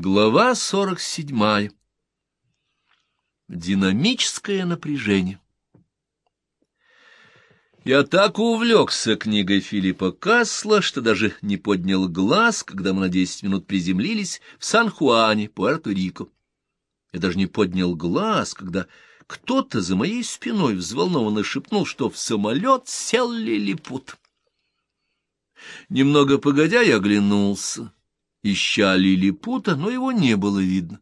Глава 47. Динамическое напряжение. Я так увлекся книгой Филиппа Касла, что даже не поднял глаз, когда мы на десять минут приземлились в Сан-Хуане, Пуэрто-Рико. Я даже не поднял глаз, когда кто-то за моей спиной взволнованно шепнул, что в самолет сел лилипут. Немного погодя я оглянулся ища лилипута, но его не было видно.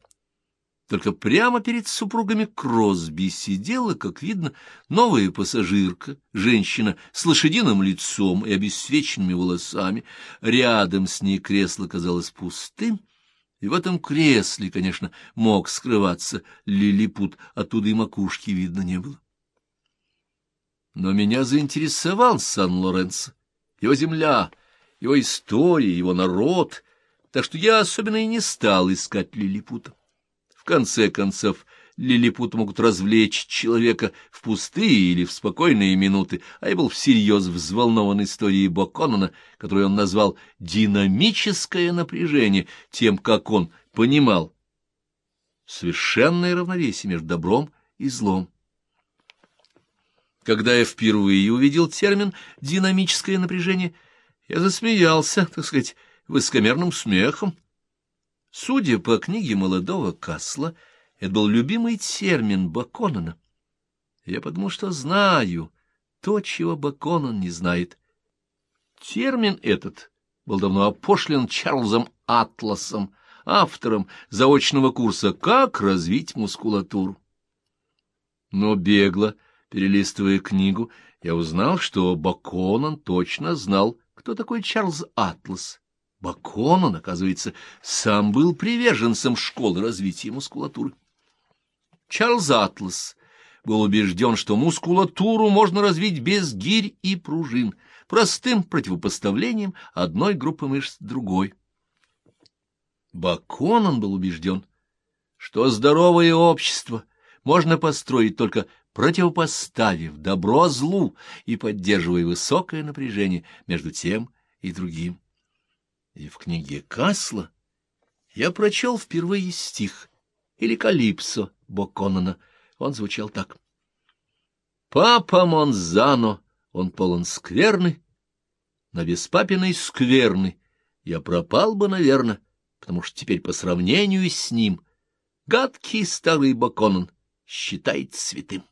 Только прямо перед супругами Кросби сидела, как видно, новая пассажирка, женщина с лошадиным лицом и обесцвеченными волосами. Рядом с ней кресло казалось пустым, и в этом кресле, конечно, мог скрываться лилипут, оттуда и макушки видно не было. Но меня заинтересовал Сан-Лоренцо, его земля, его история, его народ — так что я особенно и не стал искать лилипута. В конце концов, лилипуты могут развлечь человека в пустые или в спокойные минуты, а я был всерьез взволнован историей Боконона, которую он назвал «динамическое напряжение», тем, как он понимал совершенное равновесие между добром и злом. Когда я впервые увидел термин «динамическое напряжение», я засмеялся, так сказать, высокомерным смехом. Судя по книге молодого Касла, это был любимый термин Баконана. Я подумал, что знаю то, чего Баконан не знает. Термин этот был давно опошлен Чарльзом Атласом, автором заочного курса «Как развить мускулатуру». Но бегло, перелистывая книгу, я узнал, что Баконан точно знал, кто такой Чарльз Атлас Баконон, оказывается, сам был приверженцем школы развития мускулатуры. Чарльз Атлас был убежден, что мускулатуру можно развить без гирь и пружин, простым противопоставлением одной группы мышц другой. Баконон был убежден, что здоровое общество можно построить только противопоставив добро злу и поддерживая высокое напряжение между тем и другим. И в книге Касла я прочел впервые стих или калипсо Боконона. Он звучал так. «Папа Монзано, он полон скверны, но без скверны я пропал бы, наверное, потому что теперь по сравнению с ним гадкий старый Боконон считает святым».